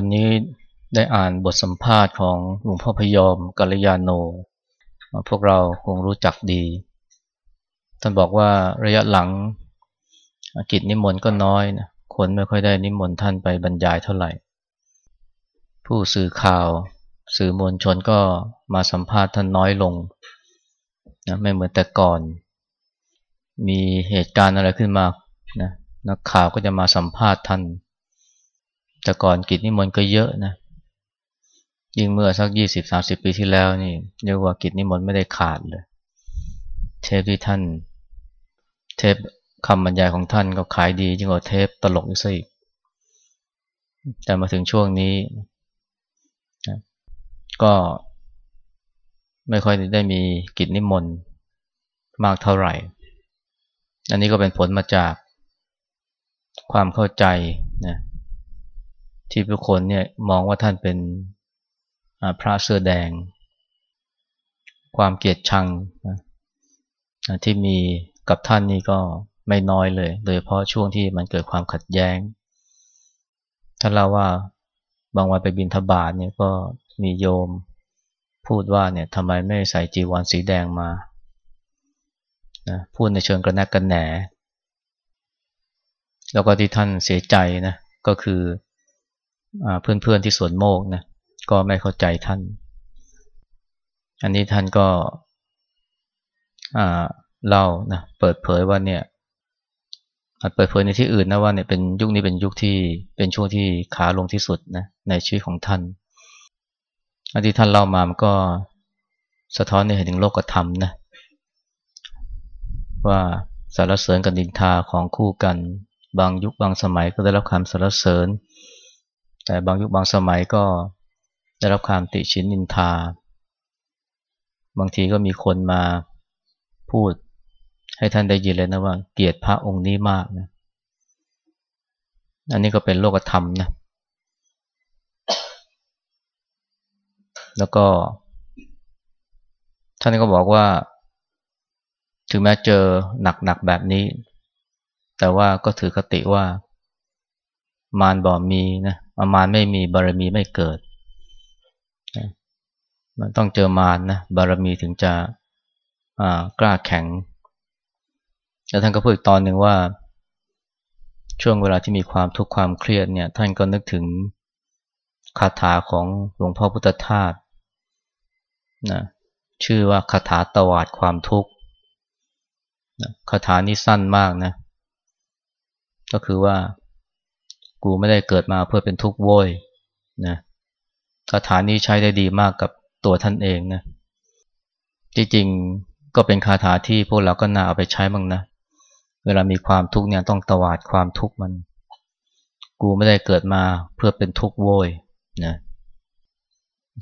วันนี้ได้อ่านบทสัมภาษณ์ของหลวงพ่อพยอมกัลยาโน พวกเราคงรู้จักดี ท่านบอกว่าระยะหลังกิจนิมนต์ก็น้อยนะคนไม่ค่อยได้นิมนต์ท่านไปบรรยายเท่าไหร่ ผู้สื่อข่าว สื่อมวลชนก็มาสัมภาษณ์ท่านน้อยลงนะไม่เหมือนแต่ก่อน มีเหตุการณ์อะไรขึ้นมานะนักข่าวก็จะมาสัมภาษณ์ท่าน แต่ก่อนกิจนิมนต์ก็เยอะนะ ยิ่งเมื่อสักยี่สิบสาสิบปีที่แล้วนี่เรียกว่ากิจนิมนต์ไม่ได้ขาดเลย เทปที่ท่าน เทปคำบรรยายของท่านก็ขายดียิ่งกว่าเทปตลกอีกซะอีก แต่มาถึงช่วงนี้ ก็ไม่ค่อยได้มีกิจนิมนต์มากเท่าไหร่ อันนี้ก็เป็นผลมาจากความเข้าใจนะ ที่ผู้คนเนี่ยมองว่าท่านเป็นพระเสื้อแดง ความเกลียดชังที่มีกับท่านนี่ก็ไม่น้อยเลย โดยเพราะช่วงที่มันเกิดความขัดแย้ง ท่านเล่าว่าบางวันไปบินทบาทเนี่ยก็มีโยมพูดว่าเนี่ยทำไมไม่ใส่จีวรสีแดงมานะพูดในเชิงกระแนกกันแหน แล้วก็ที่ท่านเสียใจนะก็คือ เพื่อนๆที่สวนโมกนะก็ไม่เข้าใจท่าน อันนี้ท่านก็เล่านะเปิดเผยว่าเนี่ยเปิดเผยในที่อื่นนะว่าเนี่ยเป็นยุคนี้เป็นยุคที่เป็นช่วงที่ขาลงที่สุดนะในชีวิตของท่านอันที่ท่านเล่ามามันก็สะท้อนในเห็นถึงโลกธรรมนะว่าสารเสริญกับดินทาของคู่กัน บางยุคบางสมัยก็ได้รับคำสารเสริญ แต่บางยุคบางสมัยก็ได้รับความติชินนินทา บางทีก็มีคนมาพูดให้ท่านได้ยินเลยนะว่า เกลียดพระองค์นี้มากนะ อันนี้ก็เป็นโลกธรรมนะ แล้วก็ ท่านก็บอกว่า ถึงแม้เจอหนักๆแบบนี้ แต่ว่าก็ถือคติว่า มารบ่มีนะ มารไม่มีบารมีไม่เกิด มันต้องเจอมารนะบารมีถึงจะกล้าแข็ง แล้วท่านก็พูดอีกตอนหนึ่งว่า ช่วงเวลาที่มีความทุกข์ความเครียดเนี่ย ท่านก็นึกถึงคาถาของหลวงพ่อพุทธทาสนะชื่อว่าคาถาตวาดความทุกข์คาถานี้สั้นมากนะ ก็คือว่า กูไม่ได้เกิดมาเพื่อเป็นทุกข์โวยนะคาถานี้ใช้ได้ดีมากกับตัวท่านเองนะจริงๆก็เป็นคาถาที่พวกเราก็น่าเอาไปใช้บ้างนะ เวลามีความทุกข์เนี่ยต้องตวาดความทุกข์มัน กูไม่ได้เกิดมาเพื่อเป็นทุกข์โวยนะ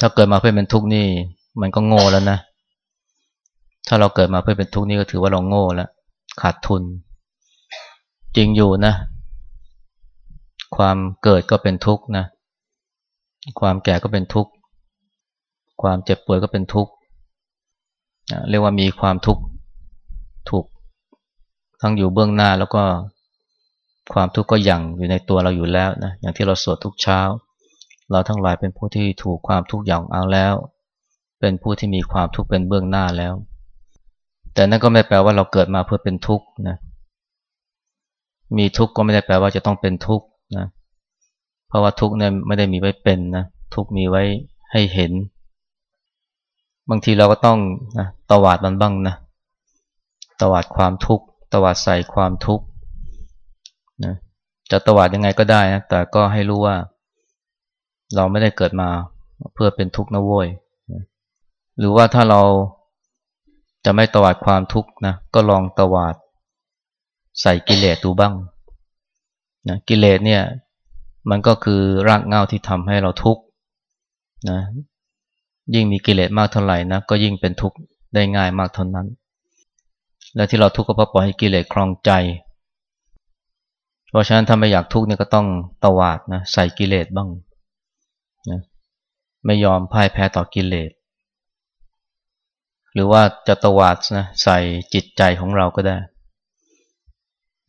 ถ้าเกิดมาเพื่อเป็นทุกข์นี่มันก็โง่แล้วนะ ถ้าเราเกิดมาเพื่อเป็นทุกข์นี่ก็ถือว่าเราโง่แล้วขาดทุน จริงอยู่นะ ความเกิดก็เป็นทุกข์นะ ความแก่ก็เป็นทุกข์ ความเจ็บป่วยก็เป็นทุกข์ เรียกว่ามีความทุกข์ถูกทั้งอยู่เบื้องหน้าแล้วก็ความทุกข์ก็ยังอยู่ในตัวเราอยู่แล้วนะ อย่างที่เราสวดทุกเช้า เราทั้งหลายเป็นผู้ที่ถูกความทุกข์อย่างเอาแล้ว เป็นผู้ที่มีความทุกข์เป็นเบื้องหน้าแล้ว แต่นั่นก็ไม่แปลว่าเราเกิดมาเพื่อเป็นทุกข์นะ มีทุกข์ก็ไม่ได้แปลว่าจะต้องเป็นทุกข์ ราะว่าทุกเนี่ยไม่ได้มีไว้เป็นนะทุกมีไว้ให้เห็น บางทีเราก็ต้องนะตวาดมันบ้างนะตวาดความทุกข์ตวาดใส่ความทุกข์นะจะตวาดยังไงก็ได้นะแต่ก็ให้รู้ว่า เราไม่ได้เกิดมาเพื่อเป็นทุกข์นะโว้ยหรือว่าถ้าเราจะไม่ตวาดความทุกข์นะก็ลองตวาดใส่กิเลสดูบ้างนะกิเลสเนี่ย มันก็คือรากเงาที่ทำให้เราทุกข์นะยิ่งมีกิเลสมากเท่าไหร่นะก็ยิ่งเป็นทุกข์ได้ง่ายมากเท่านั้น และที่เราทุกข์ก็เพราะปล่อยให้กิเลสครองใจ เพราะฉะนั้นถ้าไม่อยากทุกข์เนี่ยก็ต้องตวาดนะใส่กิเลสบ้างนะไม่ยอมพ่ายแพ้ต่อกิเลสหรือว่าจะตวาดนะใส่จิตใจของเราก็ได้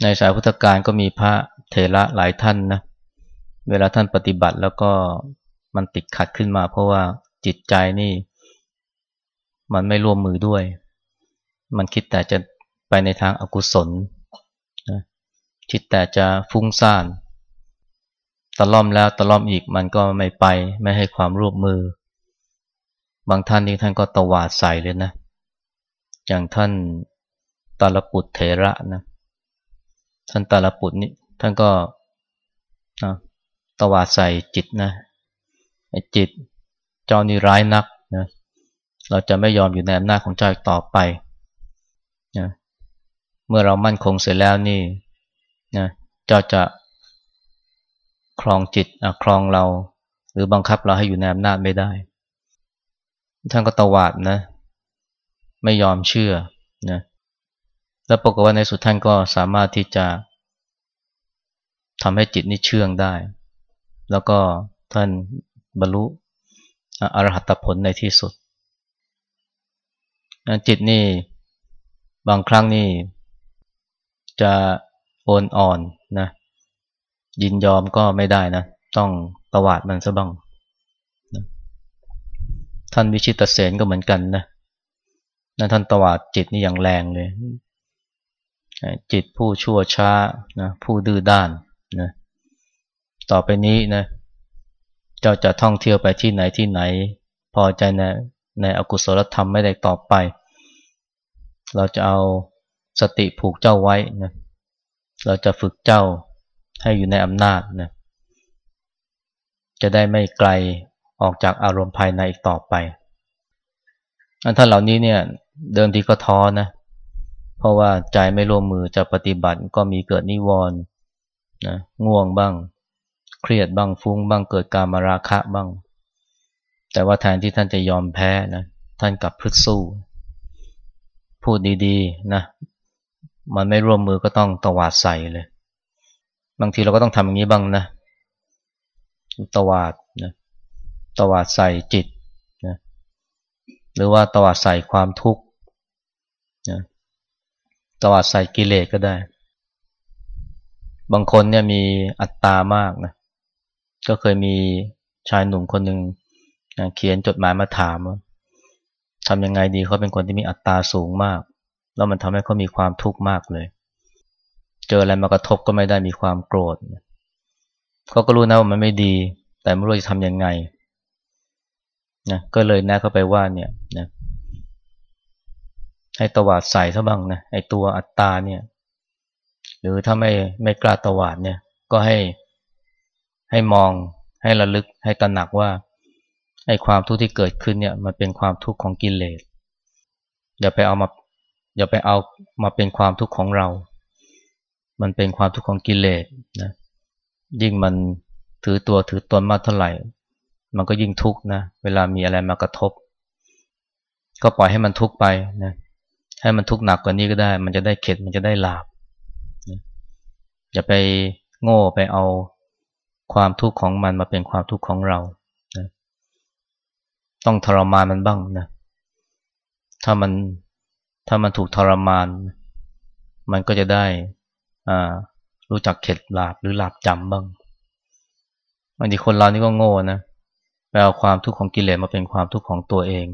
ในสายพุทธการก็มีพระเถระหลายท่านนะ เวลาท่านปฏิบัติแล้วก็มันติดขัดขึ้นมา เพราะว่าจิตใจนี่ มันไม่ร่วมมือด้วย มันคิดแต่จะไปในทางอากุศลนะคิดแต่จะฟุ้งซ่านตะล่อมแล้วตะล่อมอีกมันก็ไม่ไปไม่ให้ความร่วมมือ บางท่านนี่ท่านก็ตวาดใส่เลยนะ อย่างท่านตาลปุตเถระนะท่านตาลปุตนี่ท่านก็ ตวาดใส่จิตนะจิตเจ้านี่ร้ายนักนะเราจะไม่ยอมอยู่ในอำนาจของเจ้าอีกต่อไปนะเมื่อเรามั่นคงเสร็จแล้วนี่นะเจ้าจะครองจิตครองเรา หรือบังคับเราให้อยู่ในอำนาจไม่ได้ ท่านก็ตวาดนะ ไม่ยอมเชื่อนะแล้วปรากฏว่าในสุดท่านก็สามารถที่จะทำให้จิตนี่เชื่องได้ แล้วก็ท่านบรรลุอรหัตผลในที่สุด จิตนี่บางครั้งนี่จะโอนอ่อนนะยินยอมก็ไม่ได้นะ ต้องตวาดมันซะบ้างนะท่านวิชิตเสนก็เหมือนกันนะนะท่านตวาดจิตนี่อย่างแรงเลย จิตผู้ชั่วช้านะผู้ดื้อด้านนะ ต่อไปนี้นะเจ้าจะท่องเที่ยวไปที่ไหนที่ไหน พอใจในในอกุศลธรรมไม่ได้ต่อไป เราจะเอาสติผูกเจ้าไว้นะเราจะฝึกเจ้าให้อยู่ในอำนาจนะจะได้ไม่ไกลออกจากอารมณ์ภายในอีกต่อไปอันท่านเหล่านี้เนี่ยเดิมทีก็ท้อนะเพราะว่าใจไม่ร่วมมือจะปฏิบัติก็มีเกิดนิวรณ์นะง่วงบ้าง เครียดบ้างฟุ้งบ้างเกิดการมาราคะบ้าง แต่ว่าแทนที่ท่านจะยอมแพ้นะท่านกลับพึกสู้ พูดดีๆนะมันไม่ร่วมมือก็ต้องตวาดใส่เลย บางทีเราก็ต้องทำอย่างนี้บ้างนะตวาดนะตวาดใส่จิตนะหรือว่าตวาดใส่ความทุกข์นะตวาดใส่กิเลสก็ได้ บางคนเนี่ยมีอัตตามากนะ ก็เคยมีชายหนุ่มคนหนึ่งนะเขียนจดหมายมาถามว่าทำยังไงดีเขาเป็นคนที่มีอัตตาสูงมาก แล้วมันทำให้เขามีความทุกข์มากเลย เจออะไรมากระทบก็ไม่ได้มีความโกรธเขาก็รู้นะว่ามันไม่ดี แต่ไม่รู้จะทำยังไงนะก็เลยแนะเข้าไปว่าเนี่ยนะให้ตวาดใส่ซะบ้างนะไอตัวอัตตาเนี่ย หรือถ้าไม่ไม่กล้าตวาดเนี่ย ก็ให้ ให้มองให้ระลึกให้ตระหนักว่าไอความทุกข์ที่เกิดขึ้นเนี่ยมันเป็นความทุกข์ของกิเลสอย่าไปเอามาอย่าไปเอามาเป็นความทุกข์ของเรา มันเป็นความทุกข์ของกิเลสนะยิ่งมันถือตัวถือตนมากเท่าไหร่ มันก็ยิ่งทุกข์นะเวลามีอะไรมากระทบ ก็ปล่อยให้มันทุกข์ไปนะให้มันทุกข์หนักกว่านี้ก็ได้ มันจะได้เข็ดมันจะได้หลาบนะอย่าไปโง่ไปเอา ความทุกข์ของมันมาเป็นความทุกข์ของเรานะต้องทรมานมันบ้างนะ ถ้ามันถ้ามันถูกทรมาน มันก็จะได้รู้จักเข็ดหลาบหรือหลาบจำบ้างบางทีคนเรานี่ก็โง่นะไปเอาความทุกข์ของกิเลสมาเป็นความทุกข์ของตัวเอง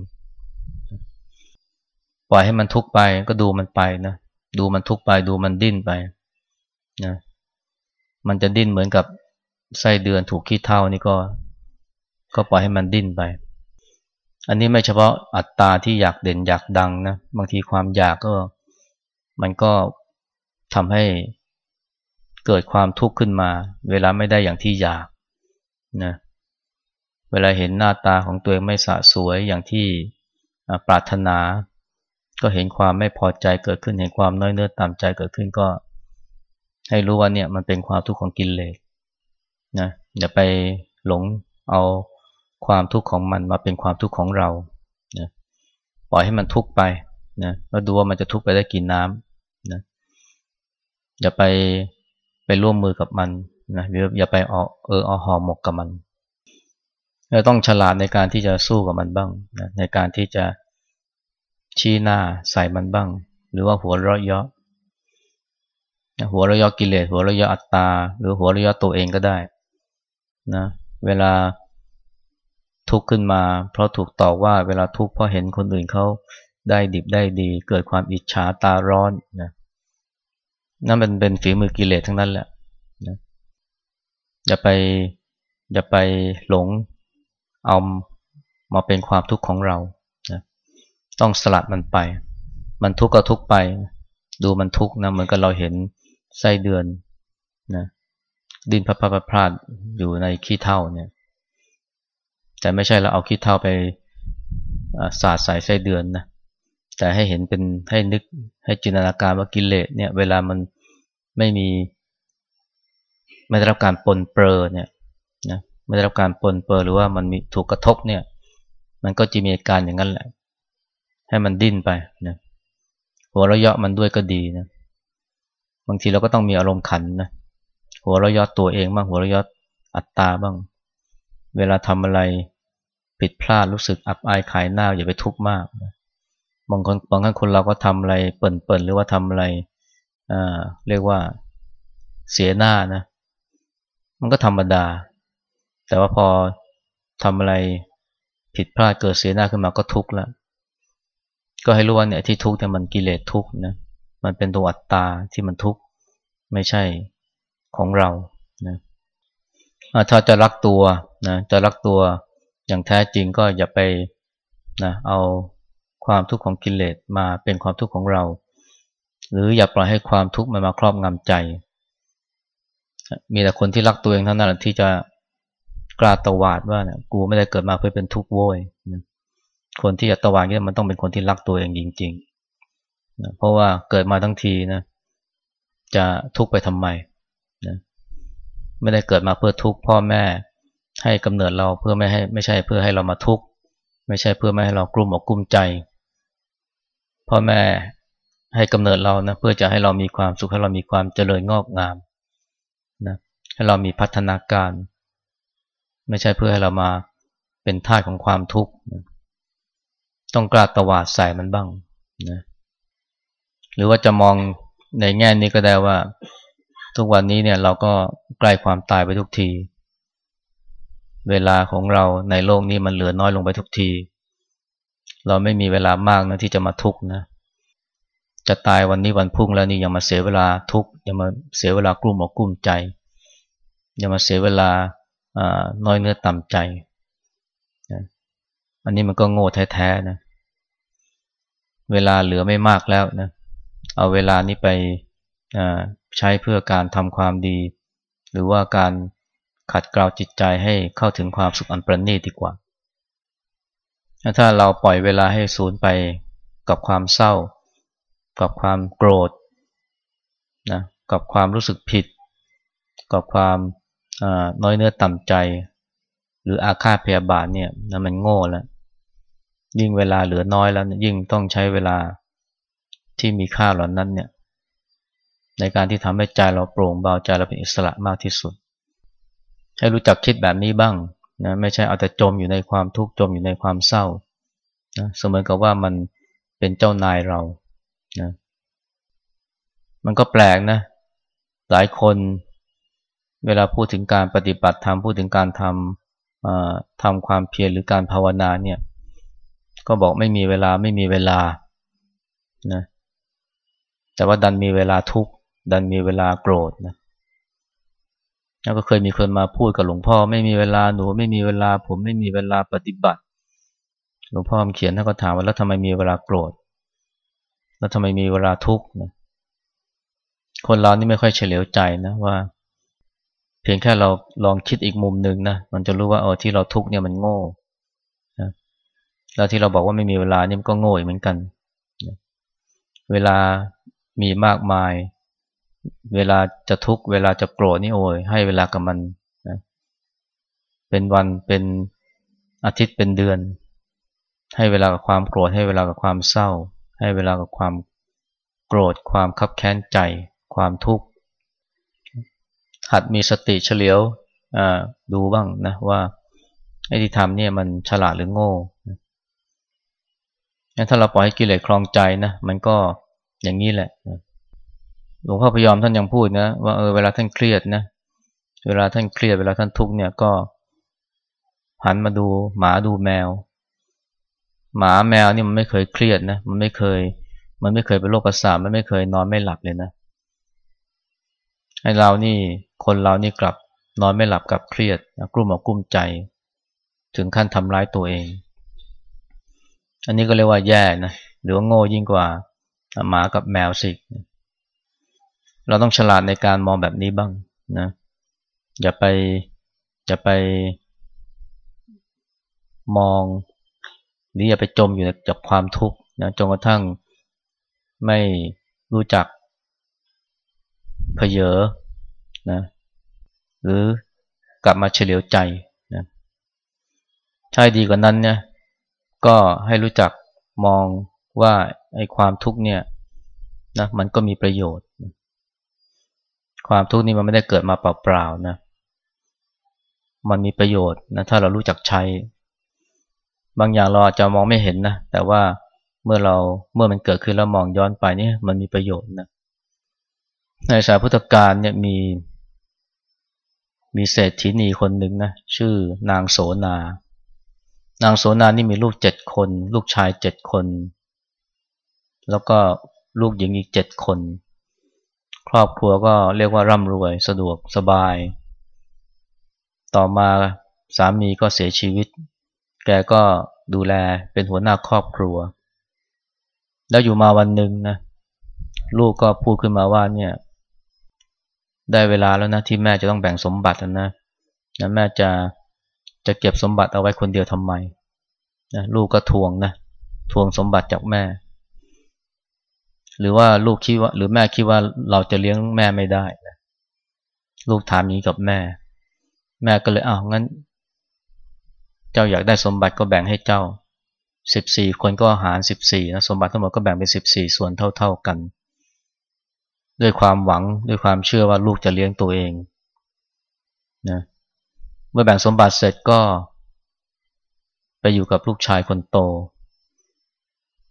ปล่อยให้มันทุกข์ไปก็ดูมันไปนะดูมันทุกข์ไปดูมันดิ้นไปนะมันจะดิ้นเหมือนกับ ไส้เดือนถูกขี้เท่านี่ก็ ก็ปล่อยให้มันดิ้นไป อันนี้ไม่เฉพาะอัตตาที่อยากเด่นอยากดังนะ บางทีความอยากก็มันก็ทำให้เกิดความทุกข์ขึ้นมา เวลาไม่ได้อย่างที่อยากนะเวลาเห็นหน้าตาของตัวเองไม่สะสวยอย่างที่ปรารถนา ก็เห็นความไม่พอใจเกิดขึ้นเห็นความน้อยเนื้อต่ำใจเกิดขึ้นก็ ให้รู้ว่าเนี่ยมันเป็นความทุกข์ของกินเลส นะอย่าไปหลงเอาความทุกข์ของมันมาเป็นความทุกข์ของเรานะปล่อยให้มันทุกข์ไปนะแล้วดูว่ามันจะทุกข์ไปได้กี่น้ำนะอย่าไปไปร่วมมือกับมันนะหรืออย่าไปเอาเออเอาหอหมกกับมันเราต้องฉลาดในการที่จะสู้กับมันบ้างนะในการที่จะชี้หน้าใส่มันบ้าง หรือว่าหัวเราะเยาะหัวเราะเยาะกิเลสหัวเราะเยาะอัตตา หรือหัวเราะเยาะตัวเองก็ได้ นะเวลาทุกข์ขึ้นมา เพราะถูกต่อว่าเวลาทุกข์เพราะเห็นคนอื่นเขาได้ดิบได้ดี เกิดความอิจฉาตาร้อนนะนั่นเป็นเป็นฝีมือกิเลสทั้งนั้นแหละนะอย่าไปอย่าไปหลงเอามาเป็นความทุกข์ของเรานะต้องสลัดมันไป มันทุกข์ก็ทุกข์ไป ดูมันทุกข์นะเหมือนกับเราเห็นไส้เดือนนะ ดินพระพพลาดอยู่ในขี้เท่าเนี่ย แต่ไม่ใช่เราเอาขี้เท่าไปสาดใส่ไส้เดือนนะแต่ให้เห็นเป็นให้นึกให้จินตนาการว่ากิเลสเนี่ย เวลามันไม่มี ไม่ได้รับการปนเปื้อเนี่ยนะไม่ได้รับการปนเปื้อหรือว่ามันมีถูกกระทบเนี่ย มันก็จะมีอาการอย่างนั้นแหละ ให้มันดิ้นไปนะหัวเราะเยาะมันด้วยก็ดีนะบางทีเราก็ต้องมีอารมณ์ขันนะ หัวเรายอดตัวเองบ้างหัวเรายอดอัตตาบ้าง เวลาทำอะไรผิดพลาดรู้สึกอับอายขายหน้าอย่าไปทุกข์มากบางคนบางครั้งคนเราก็ทำอะไรเปิ่นๆหรือว่าทำอะไรอ่าเรียกว่าเสียหน้านะ มันก็ธรรมดา แต่ว่าพอทำอะไรผิดพลาดเกิดเสียหน้าขึ้นมาก็ทุกข์แล้วก็ให้รู้ว่าเนี่ยที่ทุกข์เนี่มันกิเลสทุกข์นะมันเป็นตัวอัตตาที่มันทุกข์ไม่ใช่ ของเรานะถ้าจะรักตัวนะจะรักตัวอย่างแท้จริงก็อย่าไปนะเอาความทุกข์ของกิเลสมาเป็นความทุกข์ของเรา หรืออย่าปล่อยให้ความทุกข์มันมาครอบงำใจ มีแต่คนที่รักตัวเองเท่านั้นที่จะกล้าตวาดว่าเนี่ยกูไม่ได้เกิดมาเพื่อเป็นทุกข์โวยคนที่จะตวาดเนี่ยมันต้องเป็นคนที่รักตัวเองจริงๆนะเพราะว่าเกิดมาทั้งทีนะจะทุกข์ไปทำไม ไม่ได้เกิดมาเพื่อทุกข์พ่อแม่ให้กำเนิดเราเพื่อไม่ให้ไม่ใช่เพื่อให้เรามาทุกข์ไม่ใช่เพื่อไม่ให้เรากลุ้มอกกลุ้มใจ พ่อแม่ให้กำเนิดเรานะเพื่อจะให้เรามีความสุขให้เรามีความเจริญงอกงามนะให้เรามีพัฒนาการ ไม่ใช่เพื่อให้เรามาเป็นทาสของความทุกข์ต้องกล้าตวาดใส่มันบ้างนะหรือว่าจะมองในแง่นี้ก็ได้ว่า ทุกวันนี้เนี่ยเราก็ใกล้ความตายไปทุกที เวลาของเราในโลกนี้มันเหลือน้อยลงไปทุกที เราไม่มีเวลามากนะที่จะมาทุกข์นะ จะตายวันนี้วันพุ่งแล้วนี่ยังมาเสียเวลาทุกข์ยังมาเสียเวลากลุ้มอกกลุ้มใจยังมาเสียเวลาน้อยเนื้อต่ำใจ อันนี้มันก็โง่แท้ๆนะ เวลาเหลือไม่มากแล้วนะ เอาเวลานี้ไป ใช้เพื่อการทำความดี หรือว่าการขัดเกลาจิตใจให้เข้าถึงความสุขอันประณีตดีกว่า ถ้าเราปล่อยเวลาให้สูญไปกับความเศร้า กับความโกรธนะกับความรู้สึกผิด กับความน้อยเนื้อต่ำใจ หรืออาฆาตพยาบาทเนี่ยนะมันโง่แล้วยิ่งเวลาเหลือน้อยแล้วยิ่งต้องใช้เวลาที่มีค่าเหล่านั้นเนี่ย ในการที่ทำให้ใจเราโปร่งเบาใจเราเป็นอิสระมากที่สุด ให้รู้จักคิดแบบนี้บ้างนะไม่ใช่เอาแต่จมอยู่ในความทุกข์จมอยู่ในความเศร้านะเสมือนกับว่ามันเป็นเจ้านายเรานะมันก็แปลกนะ หลายคนเวลาพูดถึงการปฏิบัติธรรมพูดถึงการทำทำความเพียรหรือการภาวนาเนี่ยก็บอกไม่มีเวลาไม่มีเวลานะแต่ว่าดันมีเวลาทุกข์ ดันมีเวลาโกรธนะแล้วก็เคยมีคนมาพูดกับหลวงพ่อ ไม่มีเวลาหนู ไม่มีเวลาผมไม่มีเวลาปฏิบัติ หลวงพ่อเขียนท่านก็ถามว่าแล้วทำไมมีเวลาโกรธ แล้วทำไมมีเวลาทุกข์นะคนเรานี่ไม่ค่อยเฉลียวใจนะว่า เพียงแค่เราลองคิดอีกมุมหนึ่งนะมันจะรู้ว่าเออที่เราทุกข์เนี่ยมันโง่นะแล้วที่เราบอกว่าไม่มีเวลานี่มันก็โง่เหมือนกัน เวลามีมากมาย เวลาจะทุกข์เวลาจะโกรธนี่โอ้ยให้เวลากับมันนะเป็นวันเป็นอาทิตย์เป็นเดือน ให้เวลากับความโกรธ ให้เวลากับความเศร้า ให้เวลากับความโกรธ ความคับแค้นใจ ความทุกข์หัดมีสติเฉลียวดูบ้างนะว่าไอ้ที่ทำเนี่ยมันฉลาดหรือโง่ถ้าเราปล่อยให้กิเลสคลองใจนะมันก็อย่างนี้แหละ หลวงพ่อพยอมท่านยังพูดนะว่าเออเวลาท่านเครียดนะเวลาท่านเครียดเวลาท่านทุกข์เนี่ยก็ หันมาดูหมาดูแมว หมาแมวนี่มันไม่เคยเครียดนะมันไม่เคย มันไม่เคยเป็นโรคประสาทมันไม่เคยนอนไม่หลับเลยนะให้เรานี่คนเรานี่กลับนอนไม่หลับกับเครียดกลุ้มอกกลุ้มใจ ถึงขั้นทำร้ายตัวเอง อันนี้ก็เรียกว่าแย่นะหรือว่าโง่ยิ่งกว่าหมากับแมวสิ เราต้องฉลาดในการมองแบบนี้บ้างนะอย่าไปอย่าไปมองหรืออย่าไปจมอยู่กับความทุกข์นะจนกระทั่งไม่รู้จักเพเยอนะหรือกลับมาเฉลียวใจนะถ้าดีกว่านั้นเนี่ยก็ให้รู้จักมองว่าไอ้ความทุกข์เนี่ยนะมันก็มีประโยชน์ ความทุกข์นี่มันไม่ได้เกิดมาเปล่าๆนะ มันมีประโยชน์นะถ้าเรารู้จักใช้ บางอย่างเราอาจจะมองไม่เห็นนะ แต่ว่าเมื่อเราเมื่อมันเกิดขึ้นแล้วมองย้อนไปนี่มันมีประโยชน์นะในสายพุทธการเนี่ยมี มีเศรษฐีนีคนหนึ่งนะชื่อนางโสนา นางโสนานี่มีลูกเจ็ดคน ลูกชายเจ็ดคน แล้วก็ลูกหญิงอีกเจ็ดคน ครอบครัวก็เรียกว่าร่ำรวยสะดวกสบาย ต่อมาสามีก็เสียชีวิต แกก็ดูแลเป็นหัวหน้าครอบครัว แล้วอยู่มาวันหนึ่งนะลูกก็พูดขึ้นมาว่าเนี่ย ได้เวลาแล้วนะที่แม่จะต้องแบ่งสมบัตินะนะแม่จะจะเก็บสมบัติเอาไว้คนเดียวทำไมนะลูกก็ทวงนะทวงสมบัติจากแม่ หรือว่าลูกคิดว่า หรือแม่คิดว่าเราจะเลี้ยงแม่ไม่ได้นะลูกถามนี้กับแม่ แม่ก็เลยอ้าวงั้น เจ้าอยากได้สมบัติก็แบ่งให้เจ้าสิบสี่คนก็หารสิบสี่นะสมบัติทั้งหมดก็แบ่งเป็นสิบสี่ส่วนเท่า ๆกัน ด้วยความหวังด้วยความเชื่อว่าลูกจะเลี้ยงตัวเองนะเมื่อแบ่งสมบัติเสร็จก็ ไปอยู่กับลูกชายคนโต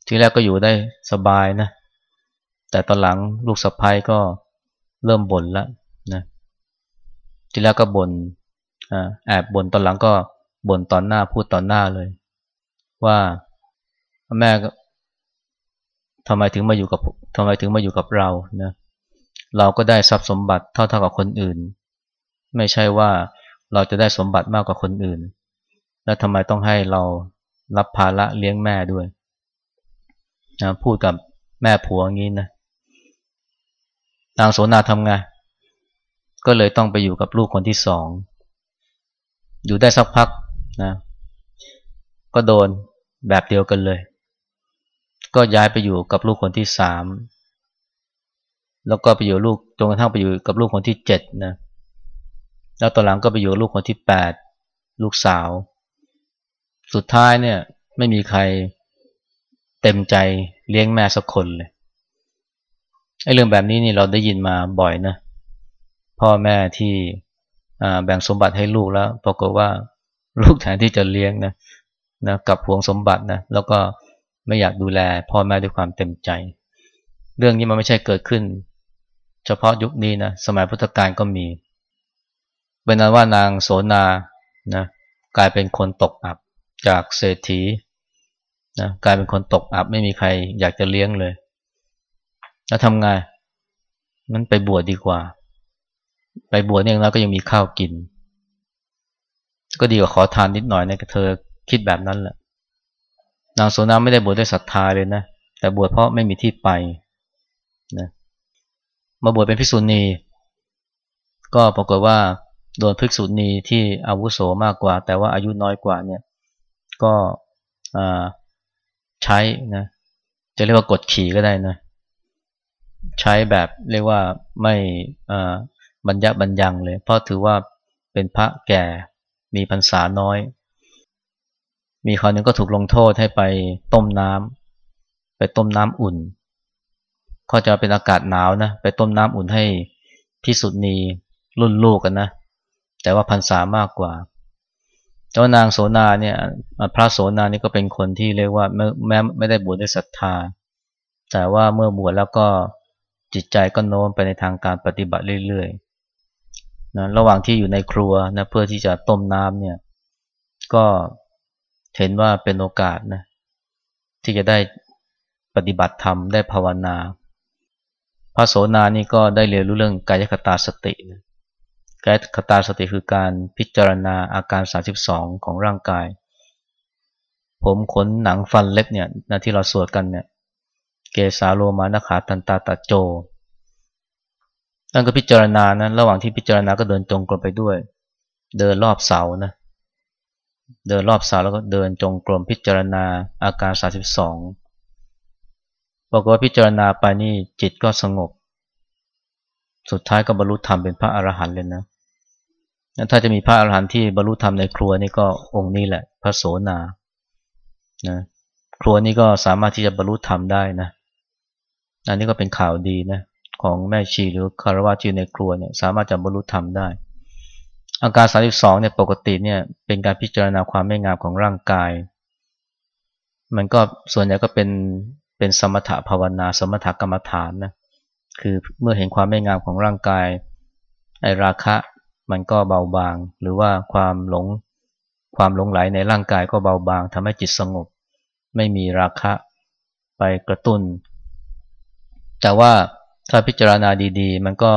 ทีแรกก็อยู่ได้สบายนะ แต่ตอนหลังลูกสะพ้ายก็เริ่มบ่นแล้วนะทีแรกก็บน่นแอบบ่นตอนหลังก็บ่นตอนหน้าพูดตอนหน้าเลย ว่าแม่ทำไมถึงมาอยู่กับทำไมถึงมาอยู่กับเรานะเราก็ได้ทรัพย์สมบัติเท่าๆกับคนอื่น ไม่ใช่ว่าเราจะได้สมบัติมากกว่าคนอื่น แล้วทำไมต้องให้เรารับภาระเลี้ยงแม่ด้วยนะพูดกับแม่ผัวงี้นะ นางโสนาทำไง ก็เลยต้องไปอยู่กับลูกคนที่สอง อยู่ได้สักพักนะ ก็โดนแบบเดียวกันเลย ก็ย้ายไปอยู่กับลูกคนที่สาม แล้วก็ไปอยู่ลูกจนกระทั่งไปอยู่กับลูกคนที่เจ็ดนะ แล้วตอนหลังก็ไปอยู่ลูกคนที่แปดลูกสาว สุดท้ายเนี่ยไม่มีใครเต็มใจเลี้ยงแม่สักคนเลย ไอ้เรื่องแบบนี้นี่เราได้ยินมาบ่อยนะ พ่อแม่ที่แบ่งสมบัติให้ลูกแล้วปรากฏว่าลูกแทนที่จะเลี้ยงนะนะกับห่วงสมบัตินะแล้วก็ไม่อยากดูแล พ่อแม่ด้วยความเต็มใจ เรื่องนี้มันไม่ใช่เกิดขึ้น เฉพาะยุคนี้นะสมัยพุทธกาลก็มีเป็นนั้นว่านางโสนานะกลายเป็นคนตกอับจากเศรษฐีนะกลายเป็นคนตกอับไม่มีใครอยากจะเลี้ยงเลย แล้วทำไงมันไปบวชดดีกว่า ไปบวชเนี่ยแล้วก็ยังมีข้าวกิน ก็ดีกว่าขอทานนิดหน่อยนะเธอคิดแบบนั้นแหละนางโสนาไม่ได้บวชด้วยศรัทธาเลยนะแต่บวชเพราะไม่มีที่ไปนะมาบวชเป็นภิกษุณี ก็ปรากฏว่าโดนภิกษุณีที่อาวุโสมากกว่า แต่ว่าอายุน้อยกว่าเนี่ย ก็ใช้นะจะเรียกว่ากดขี่ก็ได้นะ ใช้แบบเรียกว่าไม่บรรยะบรรยังเลย เพราะถือว่าเป็นพระแก่มีพรรษาน้อย มีคราวนึงก็ถูกลงโทษให้ไปต้มน้ำไปต้มน้ำอุ่นก็จะเป็นอากาศหนาวนะไปต้มน้ำอุ่นให้พิสุณีรุ่นลูกกันนะ แต่ว่าพรรษามากกว่า เจ้านางโสนาเนี่ยพระโสนานี่ก็เป็นคนที่เรียกว่าแม้ไม่ได้บวชด้วยศรัทธา แต่ว่าเมื่อบวชแล้วก็ จิตใจก็โน้มไปในทางการปฏิบัติเรื่อยๆนะระหว่างที่อยู่ในครัวนะเพื่อที่จะต้มน้ำเนี่ยก็เห็นว่าเป็นโอกาสนะที่จะได้ปฏิบัติธรรมได้ภาวนา พระโสนานี่ก็ได้เรียนรู้เรื่องกายคตาสตินะกายคตาสติคือการพิจารณาอาการ 32 ของร่างกาย ผมขนหนังฟันเล็บเนี่ยนะที่เราสวดกันเนี่ย เกสาโลมานขาตันตาตาโจนั่นก็พิจารณานะระหว่างที่พิจารณาก็เดินจงกรมไปด้วย เดินรอบเสานะเดินรอบเสาแล้วก็เดินจงกรมพิจารณาอาการ 32บอกว่าพิจารณาไปนี่จิตก็สงบ สุดท้ายก็บรรลุธรรมเป็นพระอรหันต์เลยนะถ้าจะมีพระอรหันต์ที่บรรลุธรรมในครัวนี่ก็องค์นี้แหละ พระโสนานะครัวนี้ก็สามารถที่จะบรรลุธรรมได้นะ อันนี้ก็เป็นข่าวดีนะของแม่ชีหรือคารวะที่ในครัวเนี่ยสามารถจะบรรลุธรรมได้ อาการ 32เนี่ยปกติเนี่ยเป็นการพิจารณาความไม่งามของร่างกาย มันก็ส่วนใหญ่ก็เป็นเป็นสมถะภาวนา สมถกรรมฐานนะคือเมื่อเห็นความไม่งามของร่างกายไอราคะมันก็เบาบาง หรือว่าความหลงความหลงไหลในร่างกายก็เบาบางทำให้จิตสงบ ไม่มีราคะไปกระตุน้น แต่ว่าถ้าพิจารณาดีๆ มันก็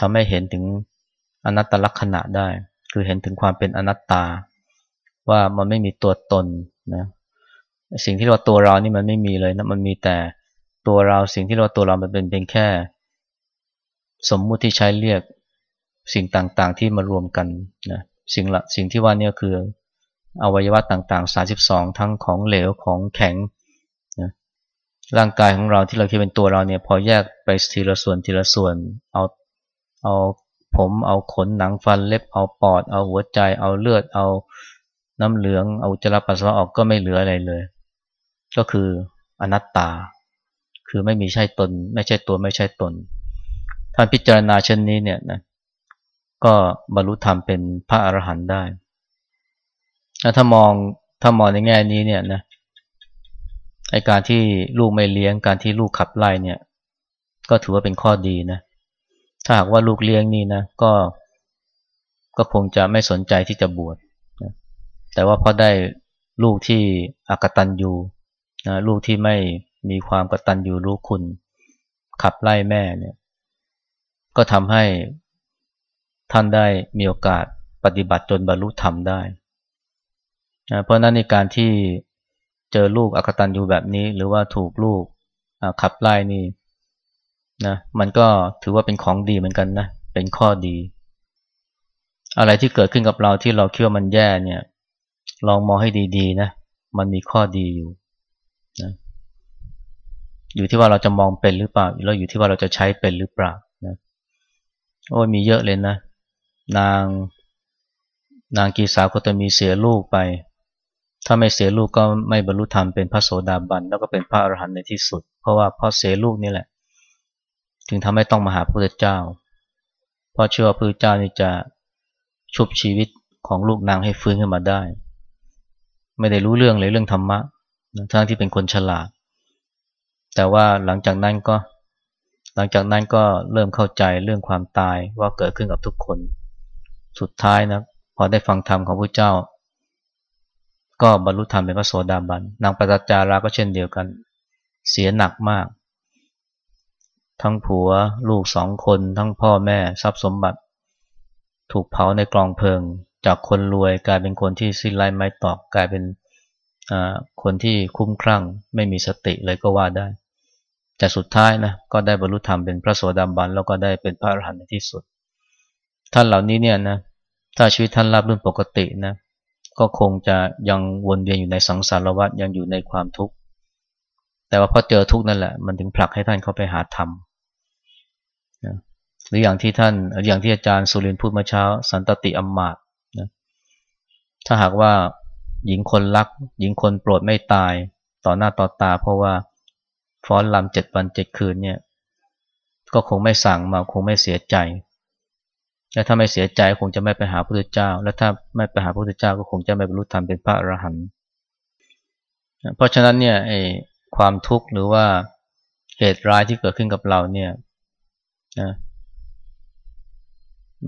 ทำให้เห็นถึงอนัตตลักษณะได้ คือเห็นถึงความเป็นอนัตตา ว่ามันไม่มีตัวตนนะสิ่งที่เราตัวเรานี่มันไม่มีเลยนะมันมีแต่ตัวเราสิ่งที่เราตัวเรามันเป็นเพียงแค่ สมมุติที่ใช้เรียกสิ่งต่างๆที่มารวมกันนะสิ่งละสิ่งที่ว่านี่คืออวัยวะต่างๆ 32 ทั้งของเหลวของแข็ง ร่างกายของเราที่เราคิดเป็นตัวเราเนี่ย พอแยกไปทีละส่วนทีละส่วน เอาเอาผมเอาขนหนังฟันเล็บเอาปอด เอาหัวใจ เอาเลือด เอาน้ำเหลือง เอาจระปัสสาวะออกก็ไม่เหลืออะไรเลย ก็คืออนัตตา คือไม่มีใช่ตน ไม่ใช่ตัวไม่ใช่ตนท่านพิจารณาเช่นนี้เนี่ยนะก็บรรลุธรรมเป็นพระอรหันต์ได้ถ้ามองถ้ามองในแง่นี้เนี่ยนะ ไอการที่ลูกไม่เลี้ยงการที่ลูกขับไล่เนี่ย ก็ถือว่าเป็นข้อดีนะ ถ้าหากว่าลูกเลี้ยงนี่นะก็ ก็คงจะไม่สนใจที่จะบวชนะแต่ว่าพอได้ลูกที่อากตันยูนะลูกที่ไม่มีความกตัญญูรู้คุณ ขับไล่แม่เนี่ย ก็ทำให้ท่านได้มีโอกาสปฏิบัติจนบรรลุธรรมได้นะเพราะนั้นในการที่ เจอลูกอกตันอยู่แบบนี้ หรือว่าถูกลูกขับไล่นี่นะมันก็ถือว่าเป็นของดีเหมือนกันนะเป็นข้อดี อะไรที่เกิดขึ้นกับเราที่เราคิดว่ามันแย่เนี่ย ลองมองให้ดีๆนะมันมีข้อดีอยู่นะอยู่ที่ว่าเราจะมองเป็นหรือเปล่าแล้วอยู่ที่ว่าเราจะใช้เป็นหรือเปล่านะโอ้มีเยอะเลยนะ นาง นางกีสาโคตมีเสียลูกไป ถ้าไม่เสียลูกก็ไม่บรรลุธรรมเป็นพระโสดาบันแล้วก็เป็นพระอรหันต์ในที่สุด เพราะว่าพราะเสียลูกนี่แหละถึงทำให้ต้องมาหาพระพุทธเจ้าเพราะเชื่อว่าพระพุทธเจ้านี่จะชุบชีวิตของลูกนางให้ฟื้นขึ้นมาได้ ไม่ได้รู้เรื่องเลยเรื่องธรรมะทั้งที่เป็นคนฉลาด แต่ว่าหลังจากนั้นก็ หลังจากนั้นก็เริ่มเข้าใจเรื่องความตายว่าเกิดขึ้นกับทุกคน สุดท้ายนะพอได้ฟังธรรมของพระเจ้า ก็บรรลุธรรมเป็นพระโสดาบัน นางปตจาราก็เช่นเดียวกัน เสียหนักมาก ทั้งผัวลูกสองคน ทั้งพ่อแม่ทรัพย์สมบัติ ถูกเผาในกลองเพลิง จากคนรวยกลายเป็นคนที่สิ้นไร้ไม่ตอกกลายเป็นคนที่คุ้มครั่ง ไม่มีสติเลยก็ว่าได้ แต่สุดท้ายนะก็ได้บรรลุธรรมเป็นพระโสดาบันแล้วก็ได้เป็นพระอรหันต์ในที่สุด ท่านเหล่านี้เนี่ยนะถ้าชีวิตท่านราบรื่นปกตินะ ก็คงจะยังวนเวียนอยู่ในสังสารวัฏยังอยู่ในความทุกข์ แต่ว่าพอเจอทุกข์นั่นแหละ มันถึงผลักให้ท่านเข้าไปหาธรรมนะหรืออย่างที่ท่านอย่างที่อาจารย์สุรินพูดเมื่อเช้า สันตติอัมมาตนะถ้าหากว่าหญิงคนรัก หญิงคนโปรดไม่ตายต่อหน้าต่อตา เพราะว่าฟ้อนลำเจ็ดวันเจ็ดคืนเนี่ย ก็คงไม่สั่งมาคงไม่เสียใจ และถ้าไม่เสียใจคงจะไม่ไปหาพระพุทธเจ้า และถ้าไม่ไปหาพระพุทธเจ้าก็คงจะไม่บรรลุธรรมเป็นพระอรหันต์เพราะฉะนั้นเนี่ยไอ้ความทุกข์หรือว่าเหตุร้ายที่เกิดขึ้นกับเราเนี่ยนะ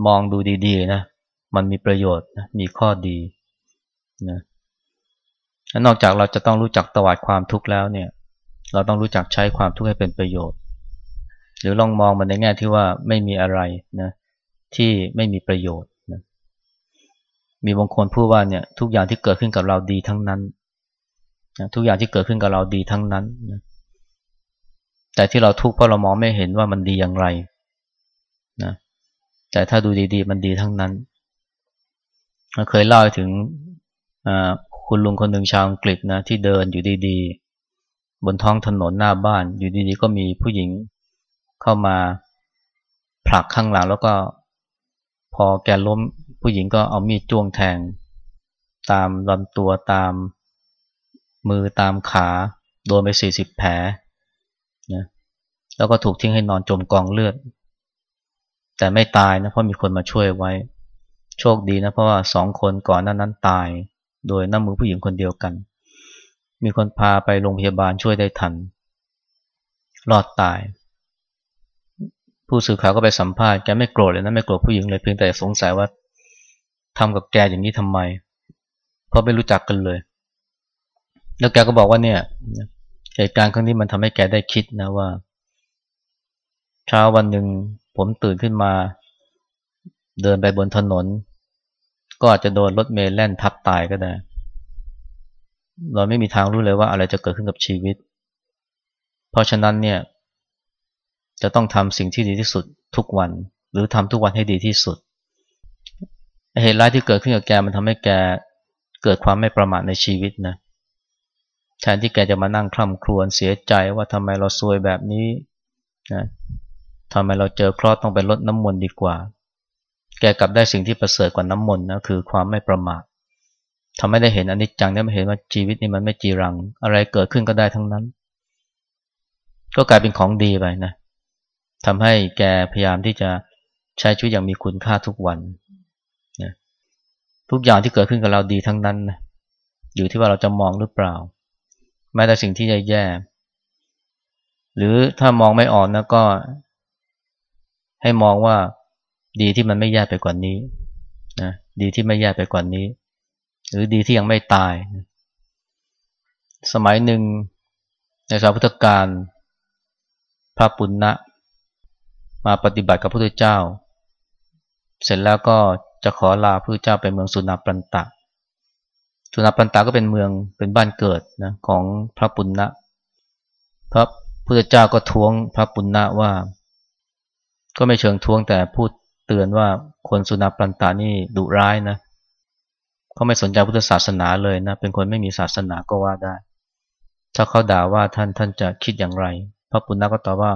มองดูดีๆนะมันมีประโยชน์นะมีข้อดีนะนอกจากเราจะต้องรู้จักตวาดความทุกข์แล้วเนี่ย เราต้องรู้จักใช้ความทุกข์ให้เป็นประโยชน์ หรือลองมองมันในแง่ที่ว่าไม่มีอะไรนะ ที่ไม่มีประโยชน์นะมีบางคนพูดว่าเนี่ยทุกอย่างที่เกิดขึ้นกับเราดีทั้งนั้นนะทุกอย่างที่เกิดขึ้นกับเราดีทั้งนั้นนะแต่ที่เราทุกข์เพราะเรามองไม่เห็นว่ามันดีอย่างไรนะแต่ถ้าดูดีๆ มันดีทั้งนั้นเคยเล่าถึงคุณลุงคนหนึ่งชาวอังกฤษนะที่เดินอยู่ดีๆ บนท้องถนนหน้าบ้าน อยู่ดีๆ ก็มีผู้หญิงเข้ามาผลักข้างหลังแล้วก็ พอแกล้มผู้หญิงก็เอามีดจ้วงแทง ตามลำตัวตามมือตามขาโดนไปสี่สิบแผลนะแล้วก็ถูกทิ้งให้นอนจมกองเลือด แต่ไม่ตายนะเพราะมีคนมาช่วยไว้ โชคดีนะเพราะว่าสองคนก่อนนั้นนั้นตาย โดยน้ำมือผู้หญิงคนเดียวกัน มีคนพาไปโรงพยาบาลช่วยได้ทัน รอดตาย ผู้สื่อข่าวก็ไปสัมภาษณ์แกไม่โกรธเลยนะไม่โกรธผู้หญิงเลยเพียงแต่สงสัยว่าทำกับแกอย่างนี้ทำไม เพราะไม่รู้จักกันเลย แล้วแกก็บอกว่าเนี่ยเหตุการณ์ครั้งนี้มันทำให้แกได้คิดนะว่า เช้าวันหนึ่งผมตื่นขึ้นมา เดินไปบนถนน ก็อาจจะโดนรถเมล์แล่นทับตายก็ได้ เราไม่มีทางรู้เลยว่าอะไรจะเกิดขึ้นกับชีวิต เพราะฉะนั้นเนี่ย จะต้องทำสิ่งที่ดีที่สุดทุกวัน หรือทำทุกวันให้ดีที่สุดเหตุร้ายที่เกิดขึ้นกับแกมันทำให้แกเกิดความไม่ประมาทในชีวิตนะแทนที่แกจะมานั่งคล่ำครวญเสียใจว่าทำไมเราซวยแบบนี้นะทำไมเราเจอเคราะห์ต้องไปลดน้ำมนต์ดีกว่า แกกลับได้สิ่งที่ประเสริฐกว่าน้ำมนต์นะคือความไม่ประมาททำให้ได้เห็นอนิจจังได้มาเห็นว่าชีวิตนี้มันไม่จีรัง อะไรเกิดขึ้นก็ได้ทั้งนั้น ก็กลายเป็นของดีไปนะ ทำให้แกพยายามที่จะใช้ชีวิตอย่างมีคุณค่าทุกวันนะทุกอย่างที่เกิดขึ้นกับเราดีทั้งนั้นนะอยู่ที่ว่าเราจะมองหรือเปล่า แม้แต่สิ่งที่แย่ๆหรือถ้ามองไม่ออกนะก็ ให้มองว่าดีที่มันไม่แย่ไปกว่านี้นะดีที่ไม่แย่ไปกว่านี้ หรือดีที่ยังไม่ตาย สมัยหนึ่งในสาวพุทธการพระปุณณะ มาปฏิบัติกับพระพุทธเจ้า เสร็จแล้วก็จะขอลาพระพุทธเจ้าไปเมืองสุนาปันตะ สุนาปันตาก็เป็นเมืองเป็นบ้านเกิดนะของพระปุณณะพระพุทธเจ้าก็ท้วงพระปุณณะว่า ก็ไม่เชิงท้วงแต่พูดเตือนว่าคนสุนาปันตานี่ดุร้ายนะเขาไม่สนใจพุทธศาสนาเลยนะ เป็นคนไม่มีศาสนาก็ว่าได้ ถ้าเขาด่าว่าท่านท่านจะคิดอย่างไร พระปุณณะก็ตอบว่า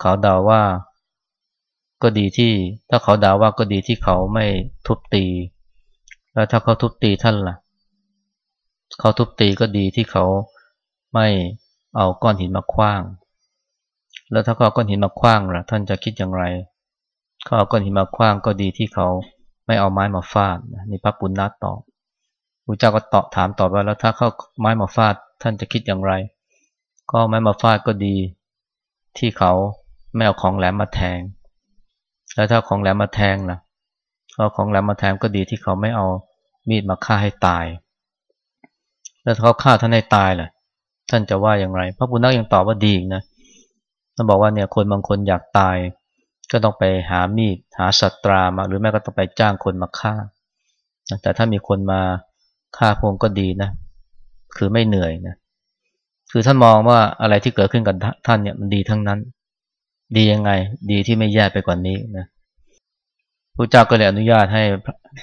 เขาด่าว่า ก็ดีที่ถ้าเขาด่าว่าก็ดีที่เขาไม่ทุบตี แล้วถ้าเขาทุบตีท่านละ่ะ เขาทุบตีก็ดีที่เขาไม่เอาก้อนหินมาคว้าง แล้วถ้าเขาก้อนหินมาคว้างล่ะ ท่านจะคิดอย่างไร เขาเอาก้อนหินมาคว้างก็ดีที่เขาไม่เอาไม้มาฟาดนี่พระปุณณะตอบพระเจ้าก็ตอบถามตอบว่าแล้วถ้าเขาไม้มาฟาดท่านจะคิดอย่างไร ก็ไม้มาฟาดก็ดีที่เขาไม่เอาของแหลมมาแทง แล้วถ้าของแหลมมาแทงล่ะเอาของแหลมมาแทงก็ดีที่เขาไม่เอามีดมาฆ่าให้ตาย แล้วเขาฆ่าท่านให้ตายล่ะ ท่านจะว่าอย่างไร พระพุทธยังตอบว่าดีนะท่านบอกว่าเนี่ยคนบางคนอยากตาย ก็ต้องไปหามีดหาสัตรามาหรือแม้ก็ต้องไปจ้างคนมาฆ่า แต่ถ้ามีคนมาฆ่าพงก็ดีนะ คือไม่เหนื่อยนะ คือท่านมองว่าอะไรที่เกิดขึ้นกับท่านเนี่ยมันดีทั้งนั้น ดียังไง ดีที่ไม่แย่ไปกว่านี้นะพระเจ้าก็เลยอนุญาตให้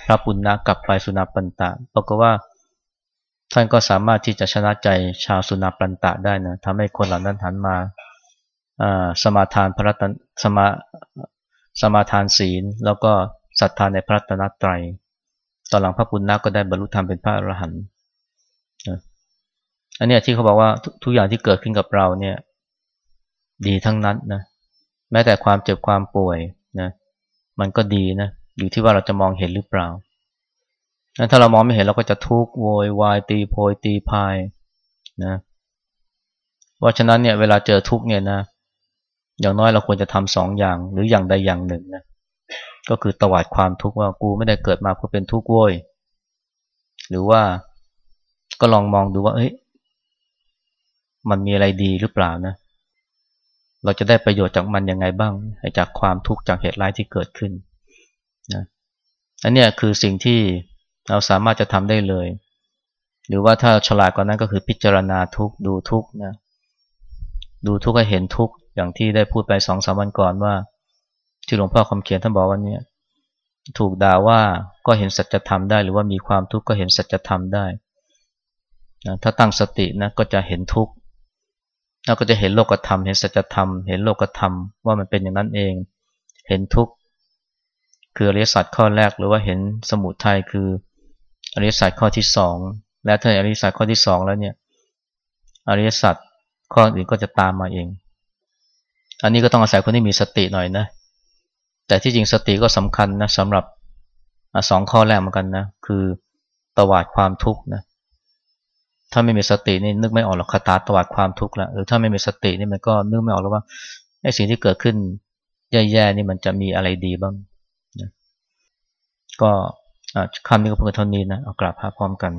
พระปุณณะกลับไปสุนัปันตะบอกว่าท่านก็สามารถที่จะชนะใจชาวสุนาปันตะได้นะทำให้คนเหล่านั้นหันมาสมาทานพระตนสมาสมาทานศีล แล้วก็ศรัทธาในพระตนตรัยตอนหลังพระปุณณะก็ได้บรรลุธรรมเป็นพระอรหันต์อันนี้ที่เขาบอกว่าทุกอย่างที่เกิดขึ้นกับเราเนี่ย ดีทั้งนั้นนะ แม้แต่ความเจ็บความป่วยนะมันก็ดีนะอยู่ที่ว่าเราจะมองเห็นหรือเปล่าถ้าเรามองไม่เห็นเราก็จะทุกข์โวยวายตีโพยตีพายนะเพราะฉะนั้นเนี่ยเวลาเจอทุกข์เนี่ยนะอย่างน้อยเราควรจะทำสองอย่างหรืออย่างใดอย่างหนึ่งนะก็คือตวาดความทุกข์ว่ากูไม่ได้เกิดมาเพื่อเป็นทุกข์โวยหรือว่าก็ลองมองดูว่าเอ้ยมันมีอะไรดีหรือเปล่านะ เราจะได้ประโยชน์จากมันยังไงบ้าง จากความทุกข์จากเหตุร้ายที่เกิดขึ้นนะอันนี้คือสิ่งที่เราสามารถจะทำได้เลย หรือว่าถ้าฉลาดกว่านั้นก็คือพิจารณาทุกดูทุกนะดูทุกให้เห็นทุกอย่างที่ได้พูดไปสองสามวันก่อนว่า ที่หลวงพ่อคำเขียนท่านบอกว่าเนี่ยถูกด่าว่าก็เห็นสัจธรรมได้ หรือว่ามีความทุกข์ก็เห็นสัจธรรมได้นะถ้าตั้งสตินะก็จะเห็นทุกข์ เราก็จะเห็นโลกธรรม เห็นสัจธรรม เห็นโลกธรรมว่ามันเป็นอย่างนั้นเอง เห็นทุกข์คืออริยสัจข้อแรก หรือว่าเห็นสมุทัยคืออริยสัจข้อที่สอง และถ้าอริยสัจข้อที่สองแล้วเนี่ย อริยสัจข้ออื่นก็จะตามมาเอง อันนี้ก็ต้องอาศัยคนที่มีสติหน่อยนะ แต่ที่จริงสติก็สำคัญนะสำหรับสองข้อแรกเหมือนกันนะ คือตวาดความทุกข์นะ ถ้าไม่มีสตินี่นึกไม่ออกหรอกคาตาตวัดความทุกข์ละหรือถ้าไม่มีสตินี่มันก็นึกไม่ออกแล้วว่าไอ้สิ่งที่เกิดขึ้นแย่ๆนี่มันจะมีอะไรดีบ้างนะก็คำนี้ก็เพื่งเท่านี้นะเอากลับพาพร้อมกัน